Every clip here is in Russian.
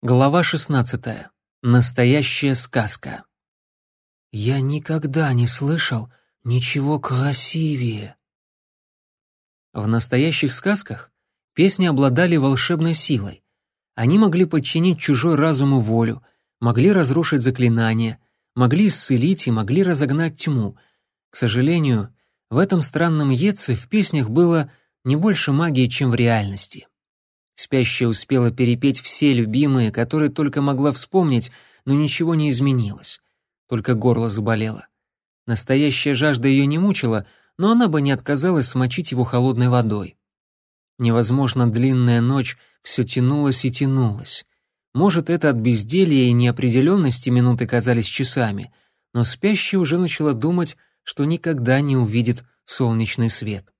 Глава 16. Настоящая сказка. Я никогда не слышал ничего красивее. В настоящих сказках песни обладали волшебной силой. Они могли подчинить чужой разуму волю, могли разрушить заклинания, могли исцелить и могли разогнать тьму. К сожалению, в этом странном Еце в песнях было не больше магии, чем в реальности. Спящая успела перепеть все любимые, которые только могла вспомнить, но ничего не изменилось. Только горло заболело. Настоящая жажда ее не мучила, но она бы не отказалась смочить его холодной водой. Невозможно длинная ночь все тянулась и тянулась. Может, это от безделья и неопределенности минуты казались часами, но спящая уже начала думать, что никогда не увидит солнечный свет.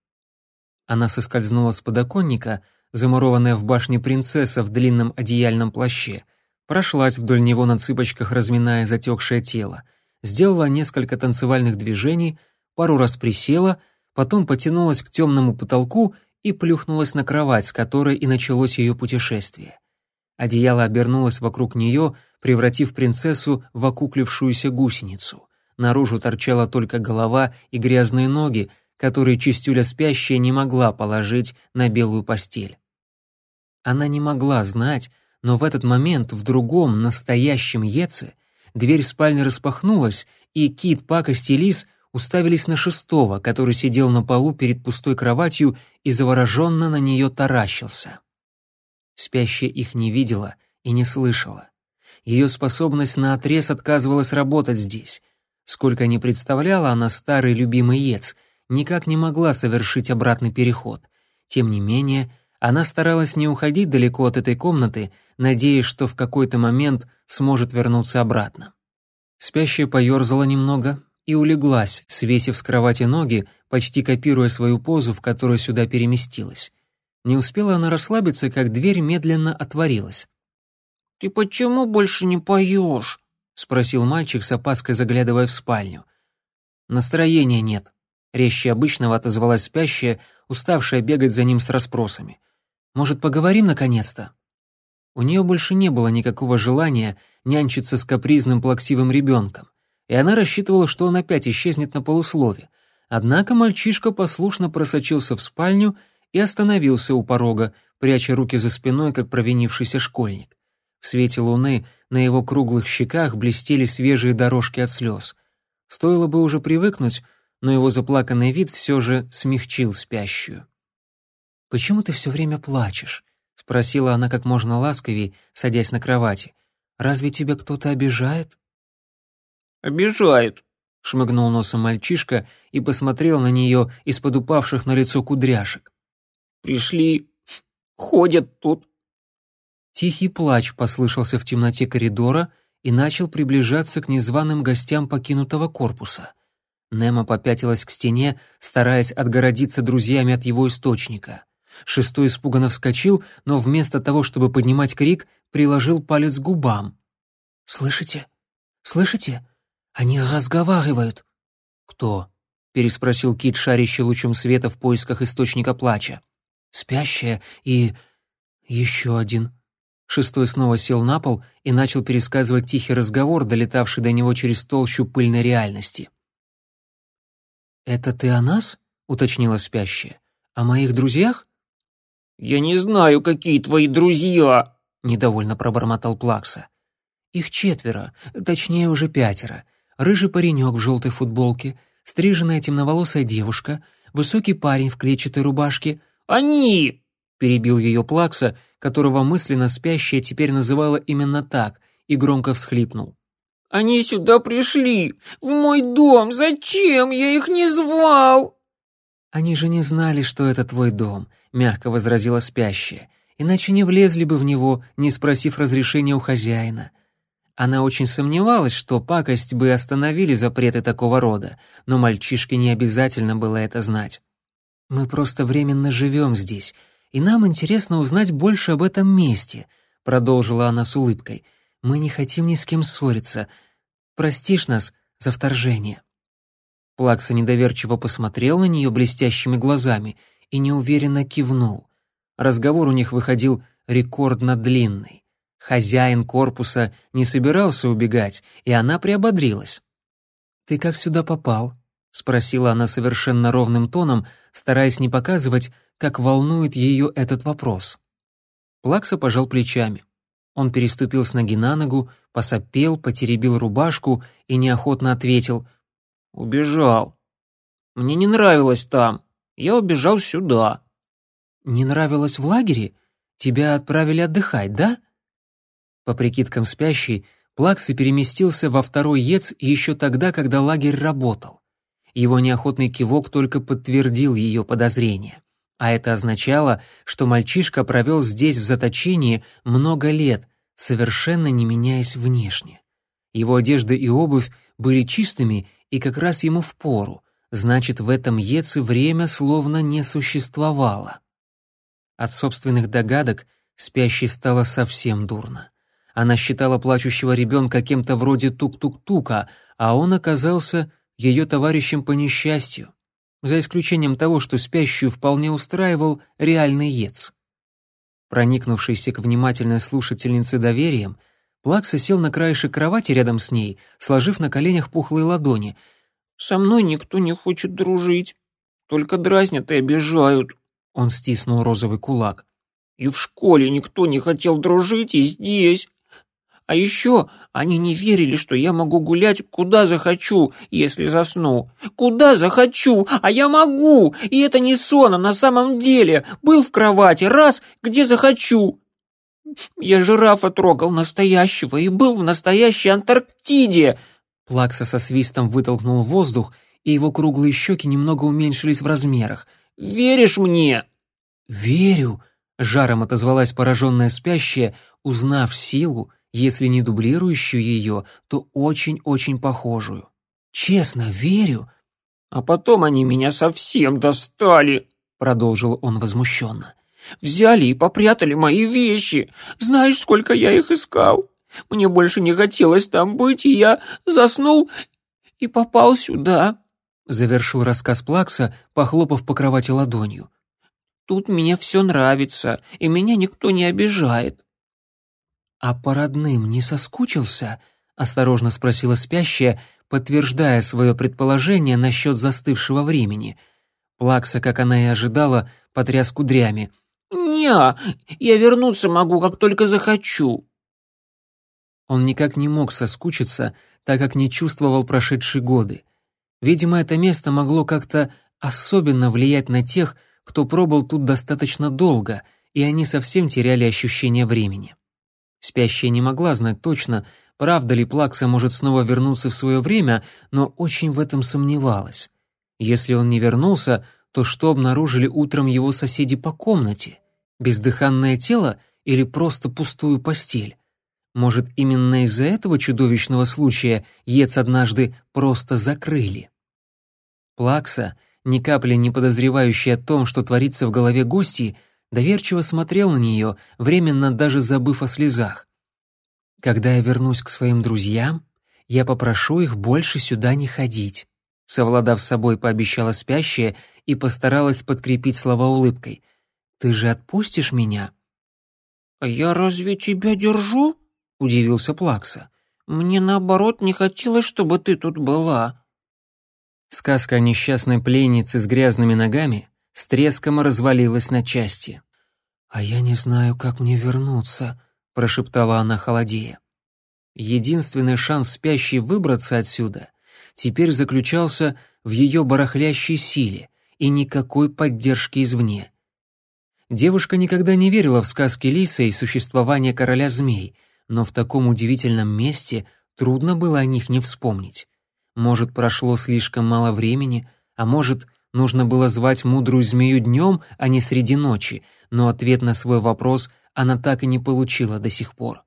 Она соскользнула с подоконника — замурованная в башне принцесса в длинном одеяльном плаще, прошлась вдоль него на цыпочках, разминая затекшее тело, сделала несколько танцевальных движений, пару раз присела, потом потянулась к темному потолку и плюхнулась на кровать, с которой и началось ее путешествие. Одеяло обернулось вокруг нее, превратив принцессу в окуклившуюся гусеницу. Наружу торчала только голова и грязные ноги, которые чистюля спящая не могла положить на белую постель. Она не могла знать, но в этот момент в другом, настоящем Еце дверь спальни распахнулась, и Кит, Пакость и Лис уставились на шестого, который сидел на полу перед пустой кроватью и завороженно на нее таращился. Спящая их не видела и не слышала. Ее способность наотрез отказывалась работать здесь. Сколько не представляла она старый любимый Ец — никак не могла совершить обратный переход. Тем не менее, она старалась не уходить далеко от этой комнаты, надеясь, что в какой-то момент сможет вернуться обратно. Спящая поерзала немного и улеглась, свесив с кровати ноги, почти копируя свою позу, в которую сюда переместилась. Не успела она расслабиться, как дверь медленно отворилась. «Ты почему больше не поешь?» — спросил мальчик с опаской, заглядывая в спальню. «Настроения нет», Резче обычного отозвалась спящая, уставшая бегать за ним с расспросами. «Может, поговорим наконец-то?» У нее больше не было никакого желания нянчиться с капризным плаксивым ребенком, и она рассчитывала, что он опять исчезнет на полуслове. Однако мальчишка послушно просочился в спальню и остановился у порога, пряча руки за спиной, как провинившийся школьник. В свете луны на его круглых щеках блестели свежие дорожки от слез. Стоило бы уже привыкнуть, но его заплаканный вид все же смягчил спящую. «Почему ты все время плачешь?» — спросила она как можно ласковее, садясь на кровати. «Разве тебя кто-то обижает?» «Обижает», — шмыгнул носом мальчишка и посмотрел на нее из-под упавших на лицо кудряшек. «Пришли, ходят тут». Тихий плач послышался в темноте коридора и начал приближаться к незваным гостям покинутого корпуса. Немо попятилась к стене, стараясь отгородиться друзьями от его источника. Шестой испуганно вскочил, но вместо того, чтобы поднимать крик, приложил палец к губам. «Слышите? Слышите? Они разговаривают». «Кто?» — переспросил Кит, шарящий лучом света в поисках источника плача. «Спящая и... еще один». Шестой снова сел на пол и начал пересказывать тихий разговор, долетавший до него через толщу пыльной реальности. «Это ты о нас?» — уточнила спящая. «О моих друзьях?» «Я не знаю, какие твои друзья!» — недовольно пробормотал Плакса. «Их четверо, точнее уже пятеро. Рыжий паренек в желтой футболке, стриженная темноволосая девушка, высокий парень в клетчатой рубашке». «Они!» — перебил ее Плакса, которого мысленно спящая теперь называла именно так, и громко всхлипнул. Они сюда пришли, в мой дом. Зачем? Я их не звал!» «Они же не знали, что это твой дом», — мягко возразила спящая. «Иначе не влезли бы в него, не спросив разрешения у хозяина». Она очень сомневалась, что пакость бы остановили запреты такого рода, но мальчишке не обязательно было это знать. «Мы просто временно живем здесь, и нам интересно узнать больше об этом месте», — продолжила она с улыбкой — мы не хотим ни с кем ссориться. Простишь нас за вторжение». Плакса недоверчиво посмотрел на нее блестящими глазами и неуверенно кивнул. Разговор у них выходил рекордно длинный. Хозяин корпуса не собирался убегать, и она приободрилась. «Ты как сюда попал?» — спросила она совершенно ровным тоном, стараясь не показывать, как волнует ее этот вопрос. Плакса пожал плечами. Он переступил с ноги на ногу, посопел, потеребил рубашку и неохотно ответил «Убежал. Мне не нравилось там. Я убежал сюда». «Не нравилось в лагере? Тебя отправили отдыхать, да?» По прикидкам спящей, Плакса переместился во второй ЕЦ еще тогда, когда лагерь работал. Его неохотный кивок только подтвердил ее подозрения. А это означало, что мальчишка провел здесь в заточении много лет, совершенно не меняясь внешне. Его одежда и обувь были чистыми и как раз ему впору, значит, в этом Еце время словно не существовало. От собственных догадок спящей стало совсем дурно. Она считала плачущего ребенка кем-то вроде тук-тук-тука, а он оказался ее товарищем по несчастью за исключением того, что спящую вполне устраивал реальный ец. Проникнувшийся к внимательной слушательнице доверием, Плакса сел на краешек кровати рядом с ней, сложив на коленях пухлые ладони. «Со мной никто не хочет дружить, только дразнят и обижают», — он стиснул розовый кулак. «И в школе никто не хотел дружить, и здесь. А еще они не верили, что я могу гулять куда захочу, если засну. Куда захочу, а я могу, и это не сон, а на самом деле. Был в кровати, раз, где захочу. Я жирафа трогал настоящего и был в настоящей Антарктиде. Плакса со свистом вытолкнул воздух, и его круглые щеки немного уменьшились в размерах. «Веришь мне?» «Верю», — жаром отозвалась пораженная спящая, узнав силу, если не дублирующую ее, то очень-очень похожую. Честно, верю. А потом они меня совсем достали, продолжил он возмущенно. Взяли и попрятали мои вещи. Знаешь, сколько я их искал? Мне больше не хотелось там быть, и я заснул и попал сюда. Завершил рассказ Плакса, похлопав по кровати ладонью. Тут мне все нравится, и меня никто не обижает. «А по родным не соскучился?» — осторожно спросила спящая, подтверждая свое предположение насчет застывшего времени. Плакса, как она и ожидала, потряс кудрями. «Не, я вернуться могу, как только захочу». Он никак не мог соскучиться, так как не чувствовал прошедшие годы. Видимо, это место могло как-то особенно влиять на тех, кто пробыл тут достаточно долго, и они совсем теряли ощущение времени. Спящая не могла знать точно, правда ли Плакса может снова вернуться в свое время, но очень в этом сомневалась. Если он не вернулся, то что обнаружили утром его соседи по комнате? Бездыханное тело или просто пустую постель? Может, именно из-за этого чудовищного случая Ец однажды просто закрыли? Плакса, ни капли не подозревающая о том, что творится в голове гостей, доверчиво смотрел на нее, временно даже забыв о слезах. «Когда я вернусь к своим друзьям, я попрошу их больше сюда не ходить», совладав с собой, пообещала спящая и постаралась подкрепить слова улыбкой. «Ты же отпустишь меня?» «А я разве тебя держу?» — удивился Плакса. «Мне, наоборот, не хотелось, чтобы ты тут была». Сказка о несчастной пленнице с грязными ногами с треском развалилась на части. «А я не знаю, как мне вернуться», — прошептала она холодея. Единственный шанс спящей выбраться отсюда теперь заключался в ее барахлящей силе и никакой поддержки извне. Девушка никогда не верила в сказки Лиса и существование короля змей, но в таком удивительном месте трудно было о них не вспомнить. Может, прошло слишком мало времени, а может, Нужно было звать мудрую змею днем, а не среди ночи, но ответ на свой вопрос она так и не получила до сих пор.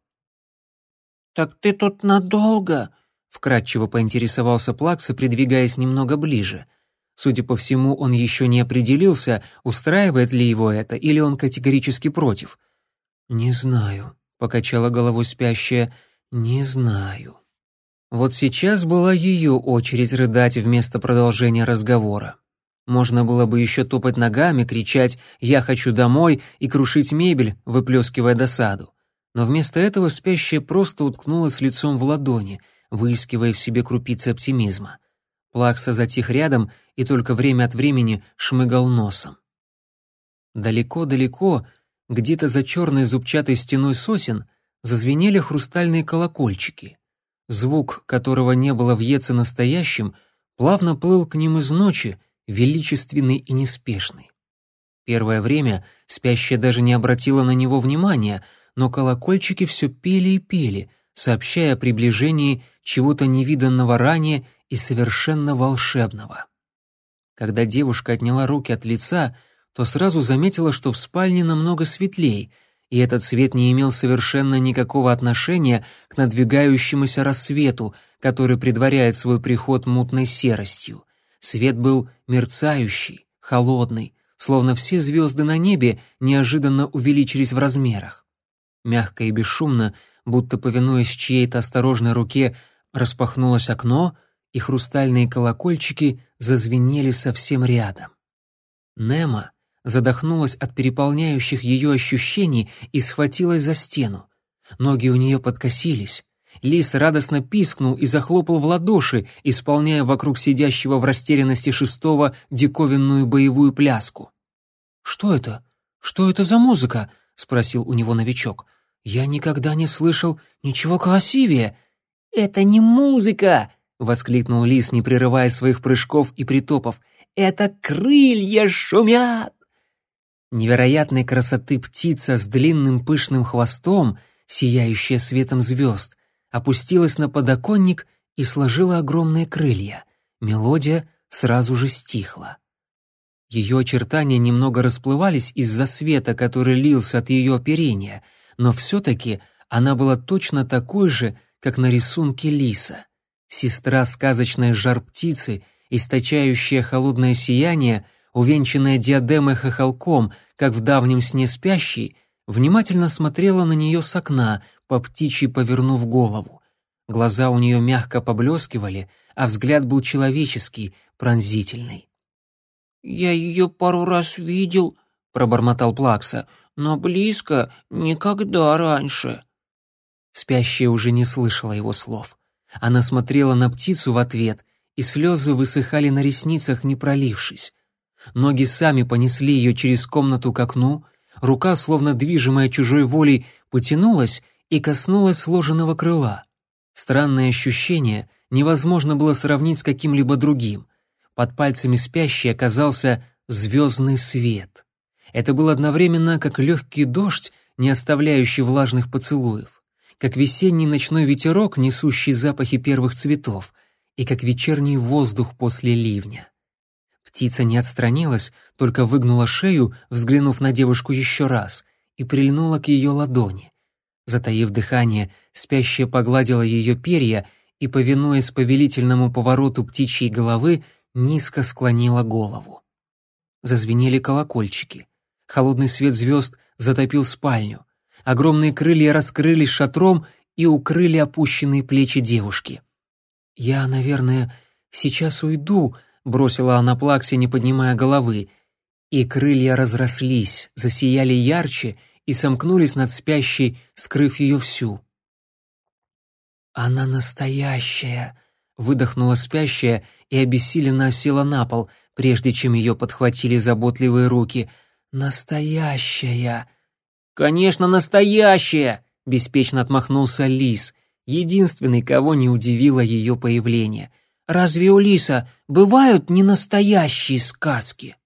«Так ты тут надолго?» — вкратчиво поинтересовался Плакса, придвигаясь немного ближе. Судя по всему, он еще не определился, устраивает ли его это, или он категорически против. «Не знаю», — покачала головой спящая, — «не знаю». Вот сейчас была ее очередь рыдать вместо продолжения разговора. Можно было бы еще топать ногами, кричать «Я хочу домой» и крушить мебель, выплескивая досаду. но вместо этого спящая просто уткнулась лицом в ладони, выискивая в себе крупицы оптимизма. Плакса затих рядом и только время от времени шмыгал носом. Далеко-далеко, где-то за черной зубчатой стеной сосен, зазвенели хрустальные колокольчики. Звук, которого не было в Еце настоящим, плавно плыл к ним из ночи, величественный и неспешный. Первое время спящая даже не обратила на него внимания, но колокольчики все пели и пели, сообщая о приближении чего-то невиданного ранее и совершенно волшебного. Когда девушка отняла руки от лица, то сразу заметила, что в спальне намного светлей, и этот свет не имел совершенно никакого отношения к надвигающемуся рассвету, который предваряет свой приход мутной серостью. Свет был мерцающий, холодный, словно все звезды на небе неожиданно увеличились в размерах. Мягко и бесшумно, будто повинуясь чьей-то осторожной руке, распахнулось окно, и хрустальные колокольчики зазвенели совсем рядом. Нема задохнулась от переполняющих ее ощущений и схватилась за стену. Ноги у нее подкосились. Лис радостно пискнул и захлопал в ладоши, исполняя вокруг сидящего в растерянности шестого диковинную боевую пляску. «Что это? Что это за музыка?» — спросил у него новичок. «Я никогда не слышал ничего красивее». «Это не музыка!» — воскликнул лис, не прерывая своих прыжков и притопов. «Это крылья шумят!» Невероятной красоты птица с длинным пышным хвостом, сияющая светом звезд, опустилась на подоконник и сложила огромные крылья. Мелодия сразу же стихла. Ее очертания немного расплывались из-за света, который лился от ее оперения, но все-таки она была точно такой же, как на рисунке лиса. Сестра сказочной жар-птицы, источающая холодное сияние — увенчанная диадемой хохолком, как в давнем сне спящий, внимательно смотрела на нее с окна, по птичьи повернув голову. Глаза у нее мягко поблескивали, а взгляд был человеческий, пронзительный. «Я ее пару раз видел», — пробормотал Плакса, «но близко никогда раньше». Спящая уже не слышала его слов. Она смотрела на птицу в ответ, и слезы высыхали на ресницах, не пролившись. Ноги сами понесли ее через комнату к окну, рука, словно движимая чужой волей, потянулась и коснулась сложенного крыла. Странное ощущение невозможно было сравнить с каким-либо другим. Под пальцами спящей оказался звездный свет. Это был одновременно как легкий дождь, не оставляющий влажных поцелуев, как весенний ночной ветерок, несущий запахи первых цветов, и как вечерний воздух после ливня. Птица не отстранилась, только выгнула шею, взглянув на девушку еще раз, и прильнула к ее ладони. Затаив дыхание, спящая погладила ее перья и, повинуясь повелительному повороту птичьей головы, низко склонила голову. Зазвенели колокольчики. Холодный свет звезд затопил спальню. Огромные крылья раскрылись шатром и укрыли опущенные плечи девушки. «Я, наверное, сейчас уйду», бросила она Плаксе, не поднимая головы, и крылья разрослись, засияли ярче и сомкнулись над спящей, скрыв ее всю. «Она настоящая!» — выдохнула спящая и обессиленно осела на пол, прежде чем ее подхватили заботливые руки. «Настоящая!» «Конечно, настоящая!» — беспечно отмахнулся Лис, единственный, кого не удивило ее появление — Разве у лиса бывают ненастоящие сказки?